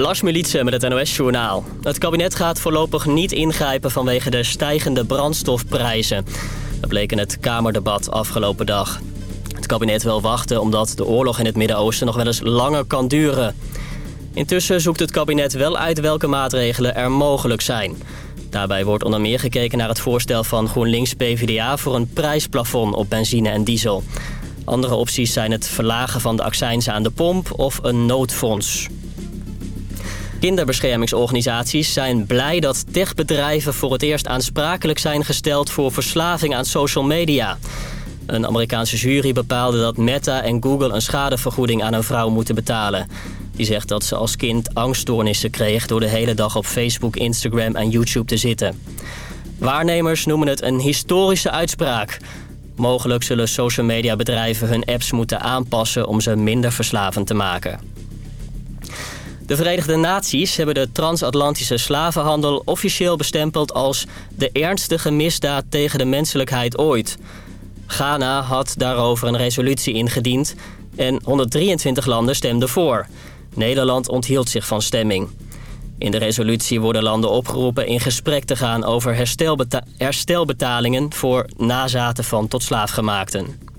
Lars Militsen met het NOS-journaal. Het kabinet gaat voorlopig niet ingrijpen vanwege de stijgende brandstofprijzen. Dat bleek in het Kamerdebat afgelopen dag. Het kabinet wil wachten omdat de oorlog in het Midden-Oosten nog wel eens langer kan duren. Intussen zoekt het kabinet wel uit welke maatregelen er mogelijk zijn. Daarbij wordt onder meer gekeken naar het voorstel van GroenLinks-PVDA... voor een prijsplafond op benzine en diesel. Andere opties zijn het verlagen van de accijnzen aan de pomp of een noodfonds. Kinderbeschermingsorganisaties zijn blij dat techbedrijven voor het eerst aansprakelijk zijn gesteld voor verslaving aan social media. Een Amerikaanse jury bepaalde dat Meta en Google een schadevergoeding aan een vrouw moeten betalen. Die zegt dat ze als kind angststoornissen kreeg door de hele dag op Facebook, Instagram en YouTube te zitten. Waarnemers noemen het een historische uitspraak. Mogelijk zullen social media bedrijven hun apps moeten aanpassen om ze minder verslavend te maken. De Verenigde Naties hebben de transatlantische slavenhandel officieel bestempeld als de ernstige misdaad tegen de menselijkheid ooit. Ghana had daarover een resolutie ingediend en 123 landen stemden voor. Nederland onthield zich van stemming. In de resolutie worden landen opgeroepen in gesprek te gaan over herstelbeta herstelbetalingen voor nazaten van tot slaafgemaakten.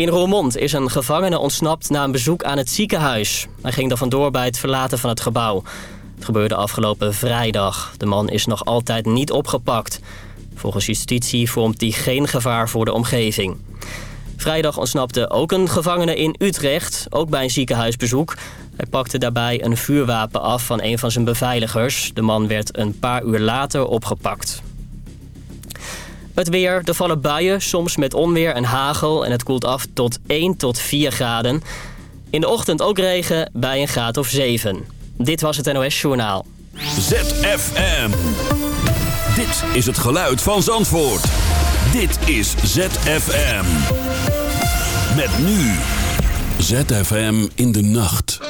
In Roermond is een gevangene ontsnapt na een bezoek aan het ziekenhuis. Hij ging er vandoor bij het verlaten van het gebouw. Het gebeurde afgelopen vrijdag. De man is nog altijd niet opgepakt. Volgens justitie vormt hij geen gevaar voor de omgeving. Vrijdag ontsnapte ook een gevangene in Utrecht, ook bij een ziekenhuisbezoek. Hij pakte daarbij een vuurwapen af van een van zijn beveiligers. De man werd een paar uur later opgepakt. Het weer, er vallen buien, soms met onweer en hagel... en het koelt af tot 1 tot 4 graden. In de ochtend ook regen bij een graad of 7. Dit was het NOS Journaal. ZFM. Dit is het geluid van Zandvoort. Dit is ZFM. Met nu. ZFM in de nacht.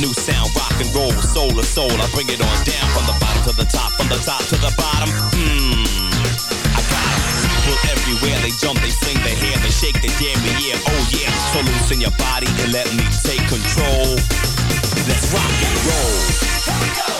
new sound, rock and roll, soul to soul. I bring it on down from the bottom to the top, from the top to the bottom. Mmm, I got them. People everywhere, they jump, they sing, they hear, they shake, they dare me, yeah, oh yeah. So loosen your body and let me take control. Let's rock and roll.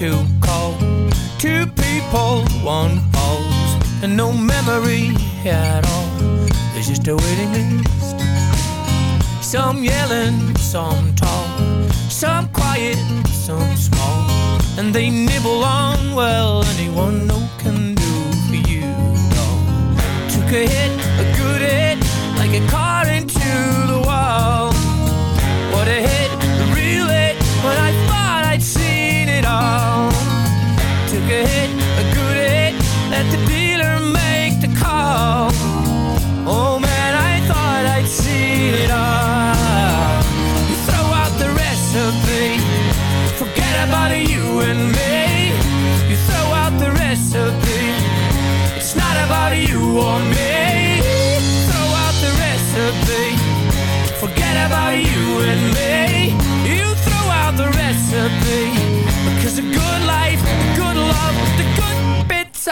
too cold. Two people, one pose, and no memory at all. There's just a waiting list. Some yelling, some tall, some quiet, some small, and they nibble on well anyone no can do for you. No, took a hit, a good hit, like a car into the wall. What a hit, let the dealer make the call. Oh man, I thought I'd seen it all. You throw out the recipe, forget about you and me. You throw out the recipe, it's not about you or me. Throw out the recipe, forget about you and me. You throw out the recipe,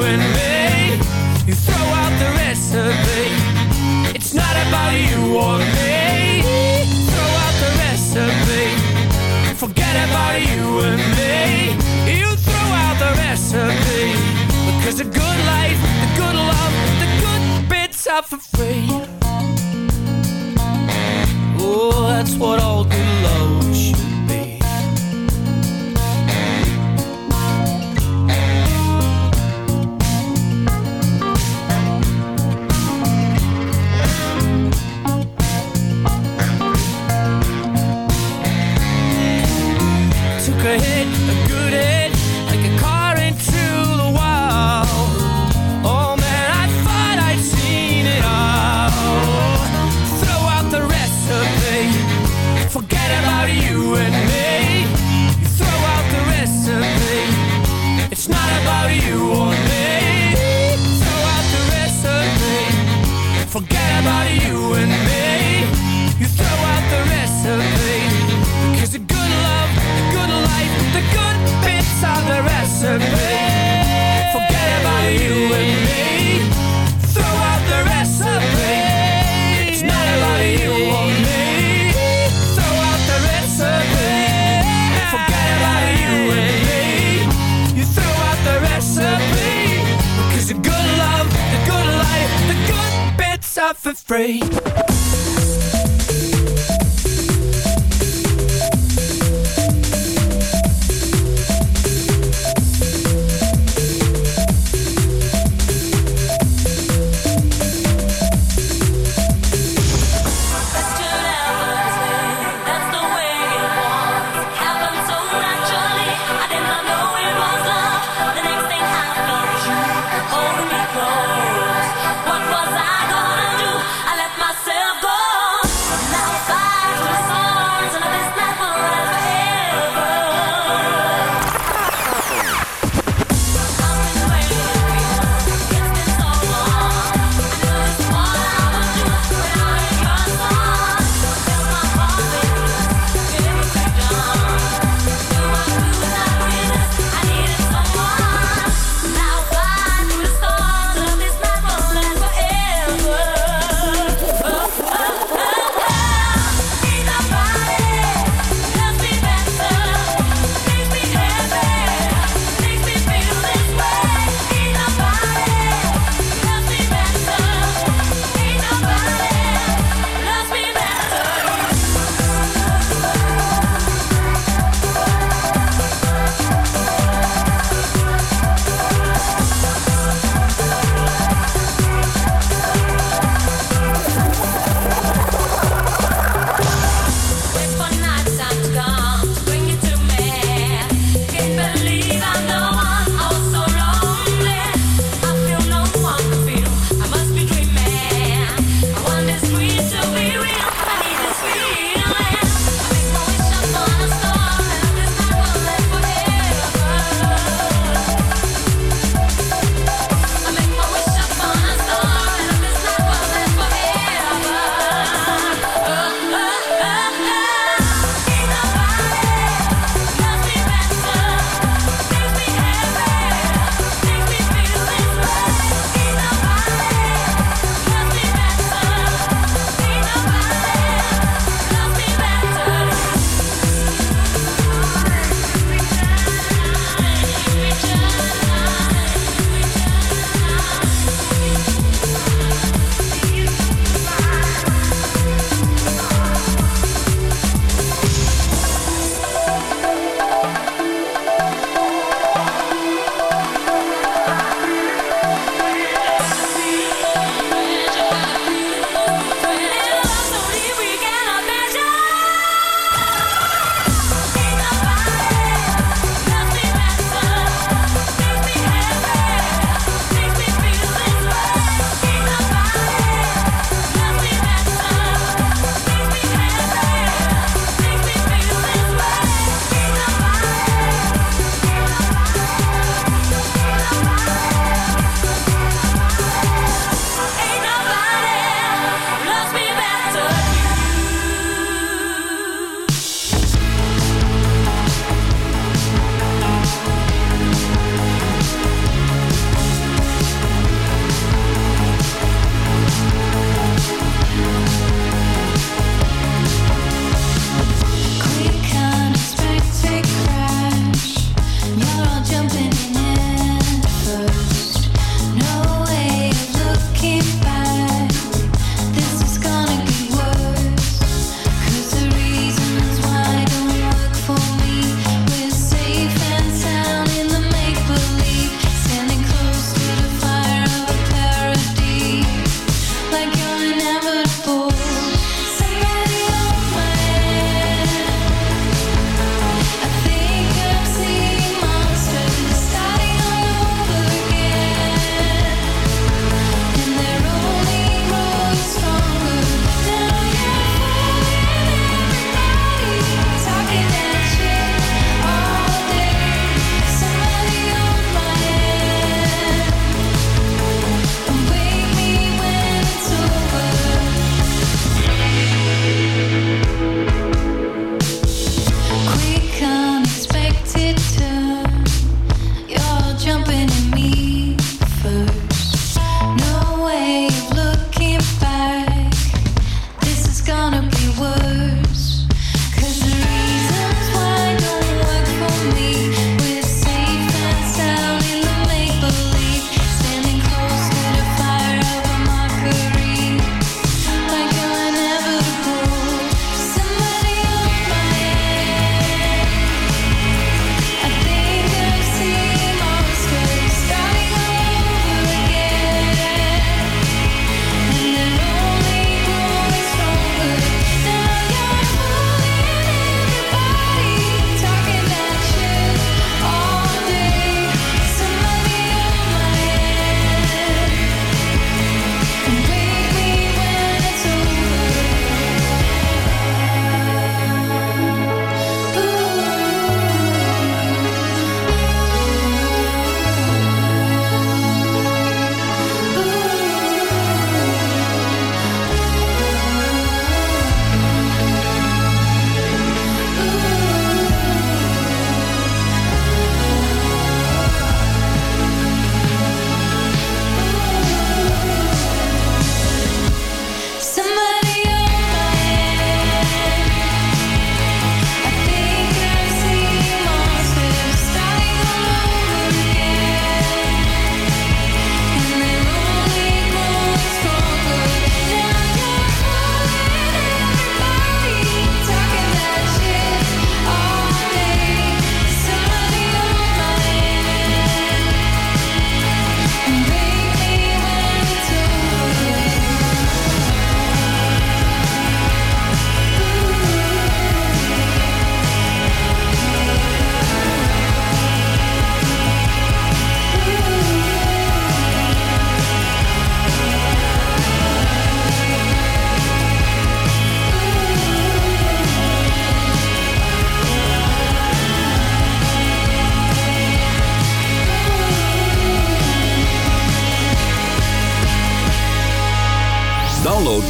and